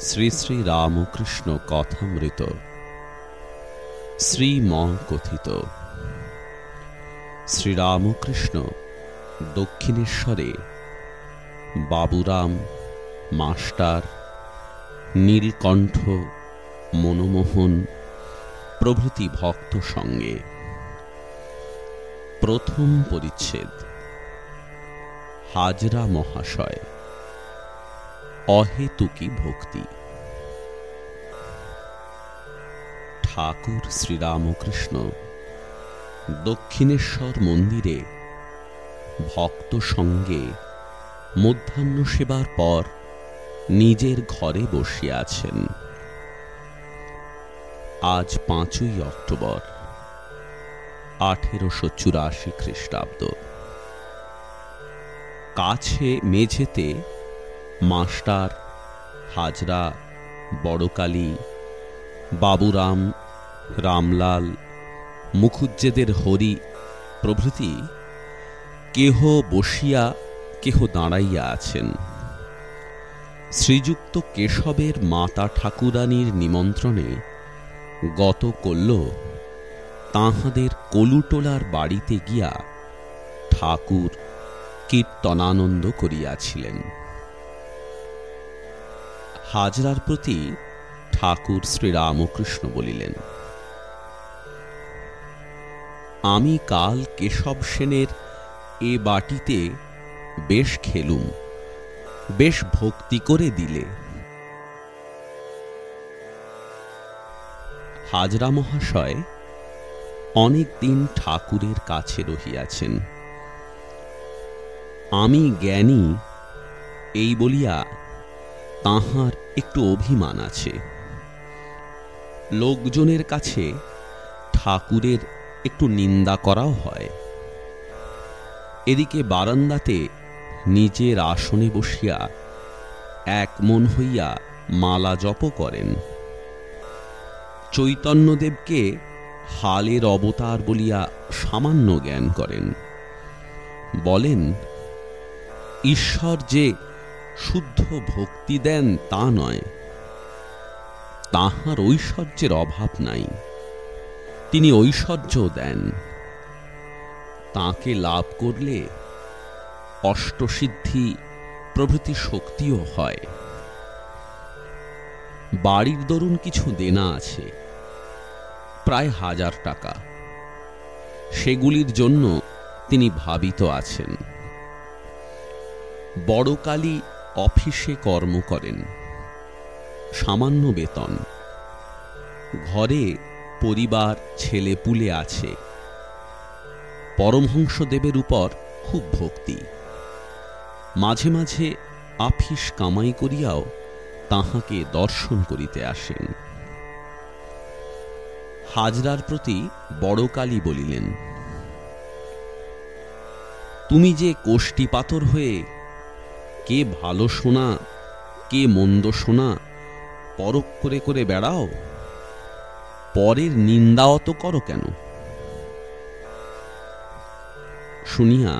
শ্রী শ্রী রামকৃষ্ণ কথামৃত। শ্রীম কথিত শ্রীরামকৃষ্ণ দক্ষিণেশ্বরে বাবুরাম, মাস্টার, নীলকণ্ঠ, মনমোহন প্রভৃতি ভক্ত সঙ্গে। প্রথম পরিচ্ছেদ। হাজরা মহাশয়। অহেতুকি ভক্তি। ঠাকুর শ্রীরামকৃষ্ণ, দক্ষিণেশ্বর মন্দিরে ভক্ত সঙ্গে মধ্যাহ্ন সেবার পর নিজের ঘরে বসিয়াছেন আজ পাঁচই অক্টোবর, আঠেরোশো চুরাশি খ্রিস্টাব্দ। কাছে মেঝেতে মাস্টার, হাজরা, বড়কালী, বাবুরাম, রামলাল, মুখুজ্জেদের হরি, প্রভৃতি কেহ বসিয়া, কেহ দাঁড়াইয়া আছেন। শ্রীযুক্ত কেশবের মাতা ঠাকুরানীর নিমন্ত্রণে গত করল তাহাদের কলুটোলার বাড়িতে গিয়া ঠাকুর কীর্তনানন্দ করিয়াছিলেন। হাজরার প্রতি ঠাকুর শ্রীরামকৃষ্ণ বলিলেন, আমি কাল কেশব সেনের এ বাটিতে বেশ খেলুম, বেশ ভক্তি করে দিলে। হাজরা মহাশয় অনেক দিন ঠাকুরের কাছে রহিয়াছেন। আমি জ্ঞানী, এই বলিয়া তাহার একটু অভিমান আছে। লোকজনের কাছে ঠাকুরের একটু নিন্দা করাও হয়। এদিকে বারান্দাতে নিজের আসনে বসিয়া এক মন হইয়া মালা জপ করেন। চৈতন্যদেবকে হালের অবতার বলিয়া সামান্য জ্ঞান করেন। বলেন, ঈশ্বর যে শুদ্ধ ভক্তি দেন তা নয়। তাহার ঐশ্বর্যের অভাব নাই। তিনি ঐশ্বর্য দেন। তাকে লাভ করলে অষ্টসিদ্ধি প্রভৃতি শক্তিও হয়। বাড়ির দরুন কিছু দেনা আছে, প্রায় হাজার টাকা। সেগুলির জন্য তিনি ভাবিত আছেন। বড়কালী অফিসে কর্ম করেন। সামান্য বেতন। ঘরে পরিবার, ছেলে পুলে আছে। পরমহংসদেবের উপর খুব ভক্তি। মাঝে মাঝে আফিস কামাই করিয়াও তাহাকে দর্শন করিতে আসেন। হাজরার প্রতি বড়কালী বলিলেন, তুমি যে কোষ্টি পাথর হয়ে কে ভালো শোনা, কে মন্দ শোনা পরক করে করে বেড়াও। পরের নিন্দা অত করো কেন? শুনিয়া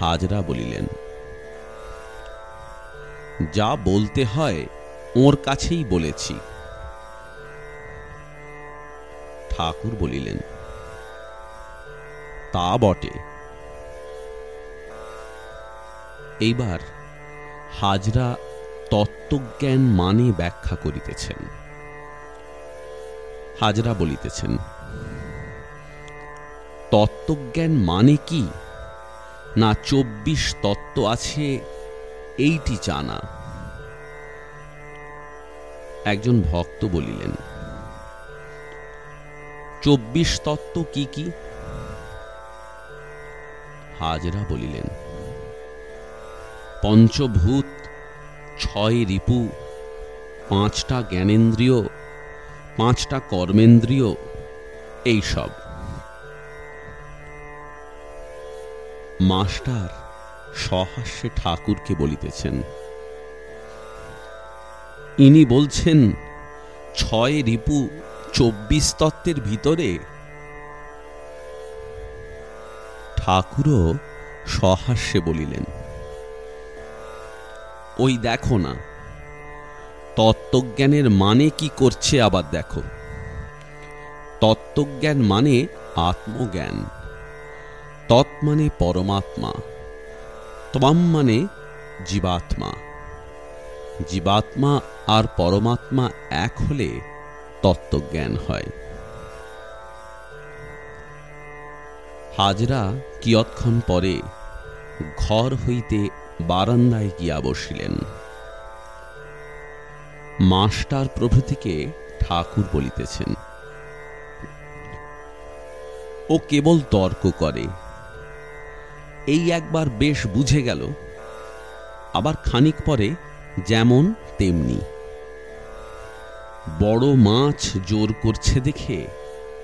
হাজরা বলিলেন, যা বলতে হয় ওর কাছেই বলেছি। ঠাকুর বলিলেন, তা বটে। এইবার হাজরা তত্ত্বজ্ঞান মানে ব্যাখ্যা করিতেছেন। হাজরা বলিতেছেন, তত্ত্বজ্ঞান মানে কি? না চব্বিশ তত্ত্ব আছে, এইটি জানা। একজন ভক্ত বলিলেন, চব্বিশ তত্ত্ব কি কি? হাজরা বলিলেন পঞ্চভূত, ছয় রিপু, পাঁচটা জ্ঞানেন্দ্রিয়, পাঁচটা কর্মেন্দ্রিয়, এইসব। মাস্টার সহাস্যে ঠাকুরকে বলিতেছেন, ইনি বলছেন, ছয় রিপু চব্বিশ তত্ত্বের ভিতরে ঠাকুরও সহাস্যে বলিলেন। ওই দেখো না। তত্ত্বজ্ঞানের মানে কি করছে আবার দেখো। তত্ত্বজ্ঞান মানে আত্মজ্ঞান। তৎ মানে পরমাত্মা। ত্বাম মানে জীবাত্মা। জীবাত্মা আর পরমাত্মা এক হলে তত্ত্বজ্ঞান হয়। হাজরা কিয়ৎক্ষণ পরে ঘর হইতে বারান্দায় গিয়া বসিলেন। মাস্টার প্রভৃতিকে ঠাকুর বলিতেছেন, ও কেবল তর্ক করে। এই একবার বেশ বুঝে গেল, আবার খানিক পরে যেমন তেমনি। বড় মাছ জোর করছে দেখে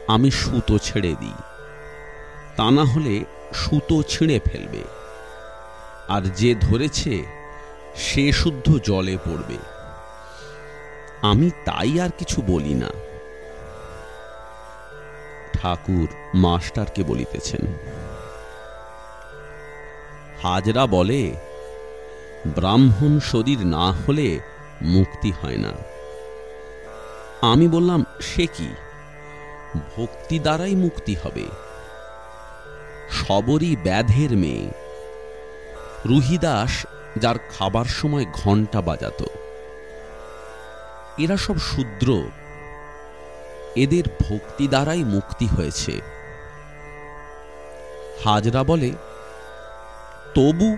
আমি সুতো ছেড়ে দিই, তা না হলে সুতো ছিঁড়ে ফেলবে। আর যে ধরেছে, সে শুদ্ধ জলে পড়বে। আমি তাই আর কিছু বলি না। ঠাকুর মাস্টারকে বলিতেছেন, হাজরা বলে, ব্রাহ্মণ শরীর না হলে মুক্তি হয় না। আমি বললাম, সে কি? ভক্তি দ্বারাই মুক্তি হবে। সবরই ব্যাধের মেয়ে। রুহিদাস যার খাবার সময় ঘণ্টা বাজাত। এরা সব শূদ্র। এদের ভক্তি দ্বারাই মুক্তি হয়েছে। হাজরা বলে, তবু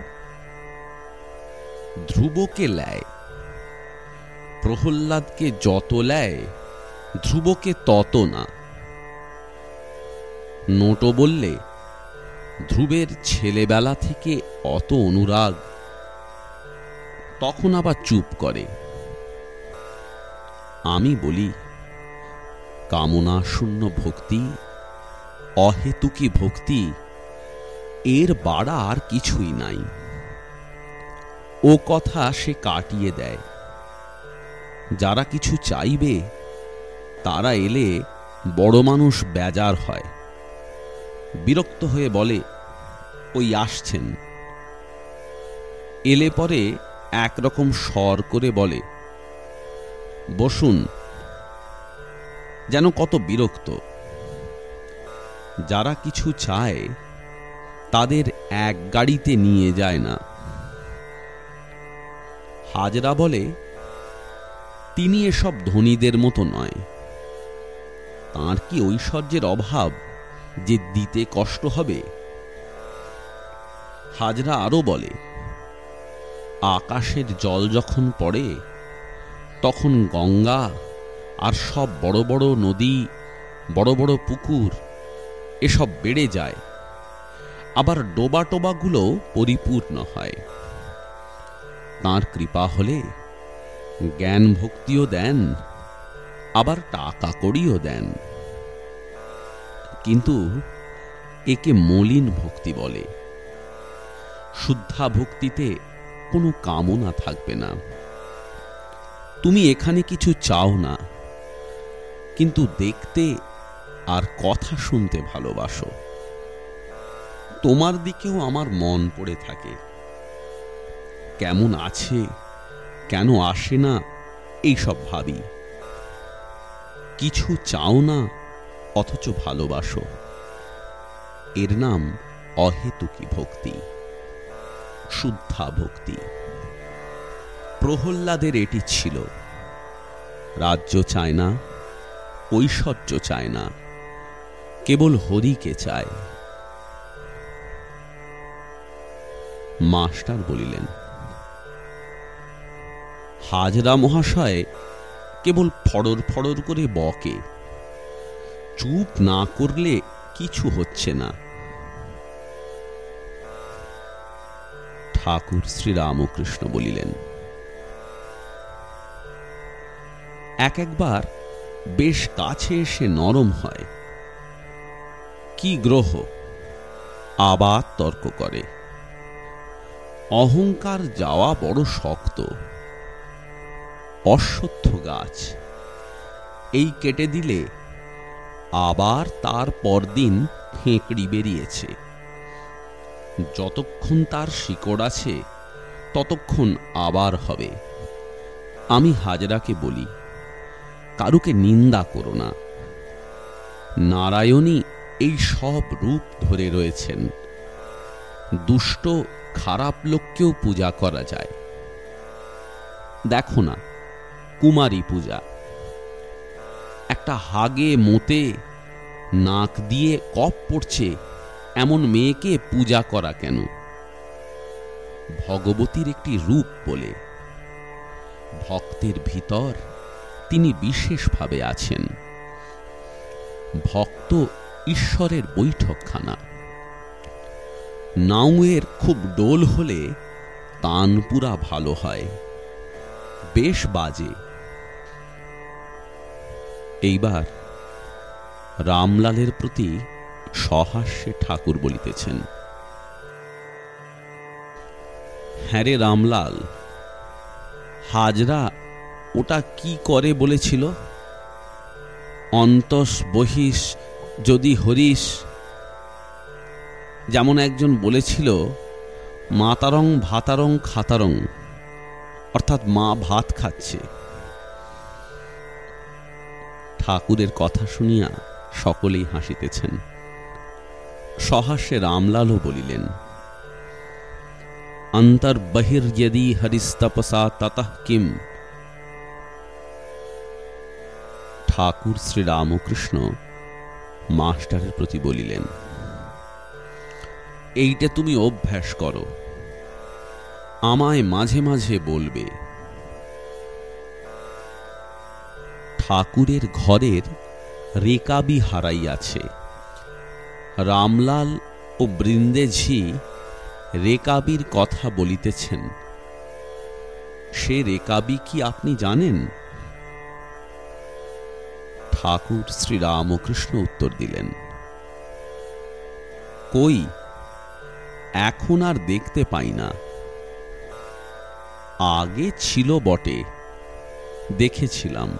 ধ্রুবকে লেয়। প্রহ্লাদকে যত লেয়, ধ্রুবকে তত না। নোটো বললে ধ্রুবের ছেলেবেলা থেকে অত অনুরাগ। তখন আবার চুপ করে। আমি বলি, কামনা ভক্তি, অহেতুকি ভক্তি, এর বাড়া আর কিছুই নাই। ও কথা সে কাটিয়ে দেয়। যারা কিছু চাইবে, তারা এলে বড় মানুষ বেজার হয়। বিরক্ত হয়ে বলে, ওই আসছেন। এলে পরে একরকম স্বর করে বলে, বসুন, যেন কত বিরক্ত। যারা কিছু চায়, তাদের এক গাড়িতে নিয়ে যায় না। হাজরা বলে, তিনি এসব ধনীদের মতো নয়। তার কি ঐশ্বর্যের অভাব? যে দিতে কষ্ট হবে। হাজরা আরও বলে, আকাশের জল যখন পড়ে, তখন গঙ্গা আর সব বড় বড় নদী, বড় বড় পুকুর, এসব বেড়ে যায়। আবার ডোবা টোবাগুলো পরিপূর্ণ হয়। তাঁর কৃপা হলে জ্ঞান ভক্তিও দেন, আবার টাকা কড়িও দেন। কিন্তু একে মলিন ভক্তি বলে। শুদ্ধা ভক্তিতে কোনো কামনা থাকবে না। তুমি এখানে কিছু চাও না, কিন্তু দেখতে আর কথা শুনতে ভালোবাসো। তোমার দিকেও আমার মন পড়ে থাকে। কেমন আছে, কেন আসে না, এইসব ভাবি। কিছু চাও না অথচ ভালোবাসো। এর নাম অহেতুকি ভক্তি, শুদ্ধা ভক্তি। প্রহ্লাদের এটি ছিল। রাজ্য চায় না, ঐশ্বর্য চায় না, কেবল হরিকে চায়। মাস্টার বলিলেন, হাজরা মহাশয় কেবল ফড়র ফড়র করে বকে। চুপ না করলে কিছু হচ্ছে না। ঠাকুর শ্রীরামকৃষ্ণ বলিলেন, এক একবার বেশ কাছে এসে নরম হয়। কি গ্রহ আবার তর্ক করে। অহংকার যাওয়া বড় শক্ত। অশ্বত্থ গাছ, এই কেটে দিলে আবার তার পরদিন ফেঁকড়ি বেরিয়েছে। যতক্ষণ তার শিকড় আছে, ততক্ষণ আবার হবে। আমি হাজরাকে বলি, কারুকে নিন্দা করো না। নারায়ণী এই সব রূপ ধরে রয়েছেন। দুষ্ট, খারাপ লোককেও পূজা করা যায়। দেখো না, কুমারী পূজা। একটা হাগে মোতে নাক দিয়ে কপ পড়ছে, এমন মেয়েকে পূজা করা কেন? ভগবতীর একটি রূপ বলে। ভক্তের ভিতর তিনি বিশেষভাবে আছেন। ভক্ত ঈশ্বরের বৈঠকখানা। নাউয়ের খুব ডোল হলে তানপুরা ভালো হয়। বেশ বাজে। এইবার রামলালের প্রতি সহাস্যে ঠাকুর বলিতেছেন। হ্যাঁ রে রামলাল, হাজরা ওটা কি করে বলেছিল? অন্তস বহিস যদি হরিস যেমন একজন বলেছিল, মাতারং ভাতারং খাতারং, অর্থাৎ মা ভাত খাচ্ছে। ঠাকুরের কথা শুনিয়া সকলেই হাসিতেছেন। সহাস্যে রামলালও বলিলেন অন্তর্বহির্যদি হরিস্তপসা ততঃ কিম? ঠাকুর শ্রীরামকৃষ্ণ মাস্টারের প্রতি বলিলেন, এইটা তুমি অভ্যাস করো। আমায় মাঝে মাঝে বলবে ঠাকুরের ঘরের রেকাবি হারাইয়াছে। রামলাল ও বৃন্দেঝি রেকাবির কথা বলিতেছেন, সে রেকাবি কি আপনি জানেন? ঠাকুর শ্রীরামকৃষ্ণ উত্তর দিলেন, কই, এখন আর দেখতে পাই না। আগে ছিল বটে, দেখেছিলাম।